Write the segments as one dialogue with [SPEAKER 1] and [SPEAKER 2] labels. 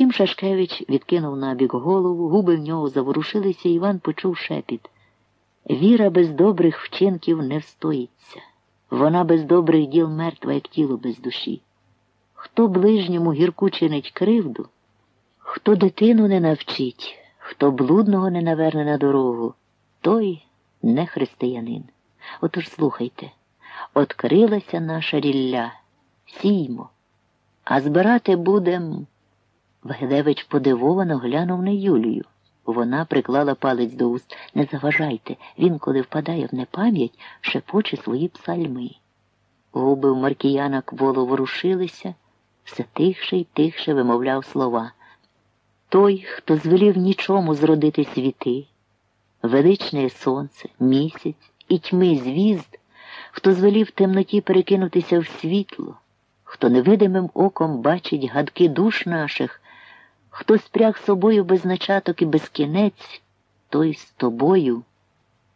[SPEAKER 1] Втім, Шашкевич відкинув набік голову, губи в нього заворушилися, і Іван почув шепіт. Віра без добрих вчинків не встоїться. Вона без добрих діл мертва, як тіло без душі. Хто ближньому гірку чинить кривду, хто дитину не навчить, хто блудного не наверне на дорогу, той не християнин. Отож слухайте, открилася наша рілля, сіймо, а збирати будем. Вагедевич подивовано глянув на Юлію. Вона приклала палець до уст. Не заважайте, він, коли впадає в непам'ять, шепоче свої псальми. Губи в Маркіяна кволо ворушилися, все тихше й тихше вимовляв слова. Той, хто звелів нічому зродити світи, величне сонце, місяць і тьми звізд, хто звелів темноті перекинутися в світло, хто невидимим оком бачить гадки душ наших. Хто спряг собою без начаток і без кінець, той з тобою.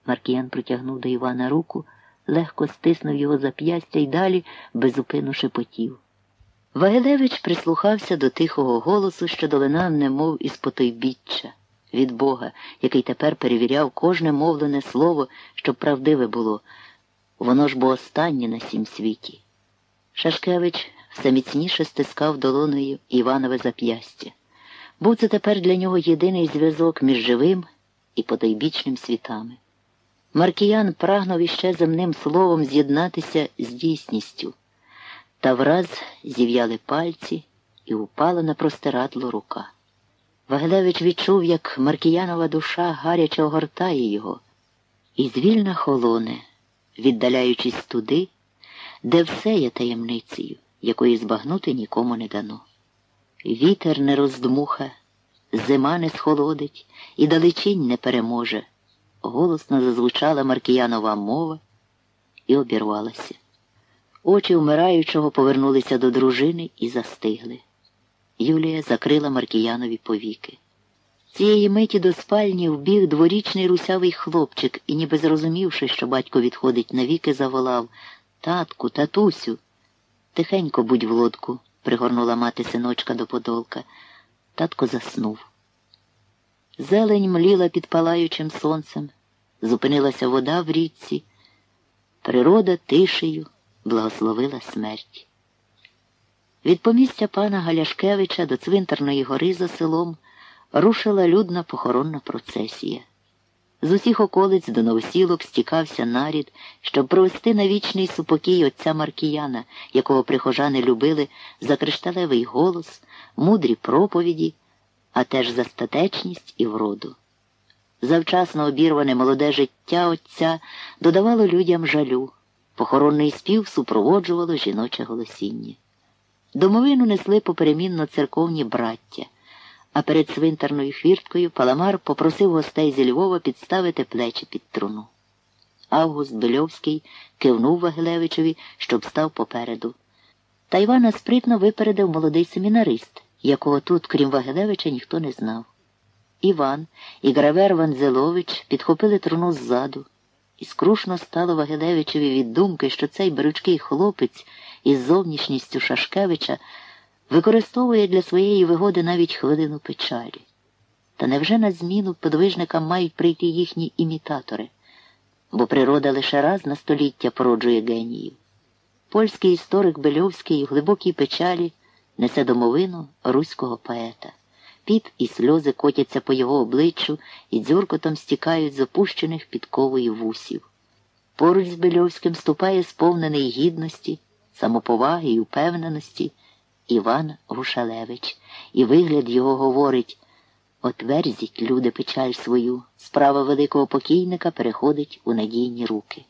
[SPEAKER 1] Маркіян протягнув до Івана руку, легко стиснув його зап'ястя і далі безупину шепотів. Вагелевич прислухався до тихого голосу, що долинав немов із потойбіччя від Бога, який тепер перевіряв кожне мовлене слово, щоб правдиве було. Воно ж бо останнє на сім світі. Шашкевич все міцніше стискав долоною Іванове зап'ястя. Був це тепер для нього єдиний зв'язок між живим і потойбічним світами. Маркіян прагнув іще земним словом з'єднатися з дійсністю, та враз зів'яли пальці і упала на простирадло рука. Вагелевич відчув, як Маркіянова душа гаряче огортає його, і звільна холоне, віддаляючись туди, де все є таємницею, якої збагнути нікому не дано. Вітер не роздмуха, зима не схолодить і далечінь не переможе. Голосно зазвучала Маркіянова мова і обірвалася. Очі вмираючого повернулися до дружини і застигли. Юлія закрила Маркіянові повіки. Цієї миті до спальні вбіг дворічний русявий хлопчик і, ніби зрозумівши, що батько відходить навіки, заволав Татку, татусю, тихенько будь в лодку пригорнула мати синочка до подолка. Татко заснув. Зелень мліла під палаючим сонцем, зупинилася вода в річці. Природа тишею благословила смерть. Від помістя пана Галяшкевича до цвинтарної гори за селом рушила людна похоронна процесія. З усіх околиць до новосілок стікався нарід, щоб провести на вічний супокій отця Маркіяна, якого прихожани любили за кришталевий голос, мудрі проповіді, а теж за статечність і вроду. Завчасно обірване молоде життя отця додавало людям жалю, похоронний спів супроводжувало жіноче голосіння. Домовину несли поперемінно церковні браття а перед цвинтарною хвірткою Паламар попросив гостей зі Львова підставити плечі під труну. Август Бельовський кивнув Вагилевичеві, щоб став попереду. Та Івана спритно випередив молодий семінарист, якого тут, крім Вагилевича, ніхто не знав. Іван і гравер Ванзелович підхопили труну ззаду, і скрушно стало Вагилевичеві від думки, що цей беручкий хлопець із зовнішністю Шашкевича використовує для своєї вигоди навіть хвилину печалі. Та невже на зміну подвижникам мають прийти їхні імітатори, бо природа лише раз на століття породжує геніїв. Польський історик Бельовський у глибокій печалі несе домовину руського поета. Піт і сльози котяться по його обличчю і дзюркотом стікають з опущених підковою вусів. Поруч з Бельовським ступає сповнений гідності, самоповаги і упевненості. Іван Гушалевич, і вигляд його говорить отверзіть, люди, печаль свою, справа великого покійника переходить у надійні руки.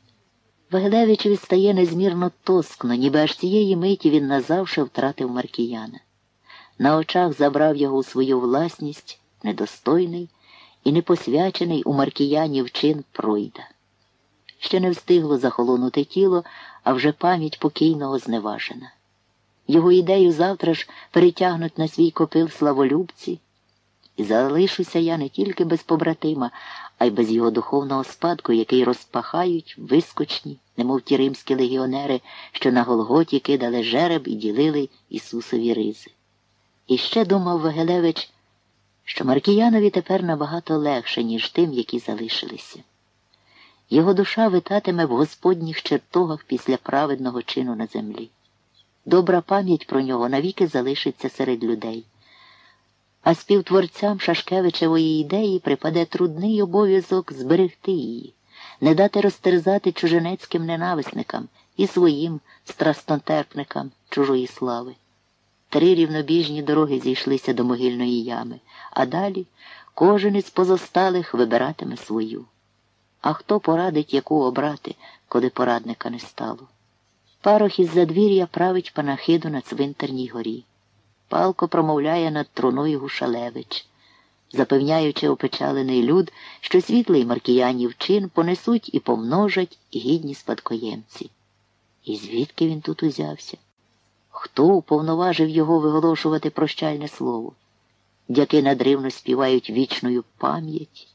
[SPEAKER 1] Вагелевич відстає незмірно тоскно, ніби аж цієї миті він назавше втратив Маркіяна. На очах забрав його у свою власність, недостойний і непосвячений у Маркіянів чин пройда. Ще не встигло захолонути тіло, а вже пам'ять покійного зневажена. Його ідею завтра ж перетягнуть на свій копил славолюбці. І залишуся я не тільки без побратима, а й без його духовного спадку, який розпахають вискочні, немов ті римські легіонери, що на Голготі кидали жереб і ділили Ісусові ризи. І ще думав Вагелевич, що Маркіянові тепер набагато легше, ніж тим, які залишилися. Його душа витатиме в господніх чертогах після праведного чину на землі. Добра пам'ять про нього навіки залишиться серед людей. А співтворцям Шашкевичевої ідеї припаде трудний обов'язок зберегти її, не дати розтерзати чужинецьким ненависникам і своїм страстотерпникам чужої слави. Три рівнобіжні дороги зійшлися до могильної ями, а далі кожен із позосталих вибиратиме свою. А хто порадить, яку обрати, коли порадника не стало? Парох із задвір'я править панахиду на цвинтарній горі. Палко промовляє над труною Гушалевич, запевняючи опечалений люд, що світлий маркіянів чин понесуть і помножать гідні спадкоємці. І звідки він тут узявся? Хто уповноважив його виголошувати прощальне слово? Дяки надривно співають вічною пам'ять.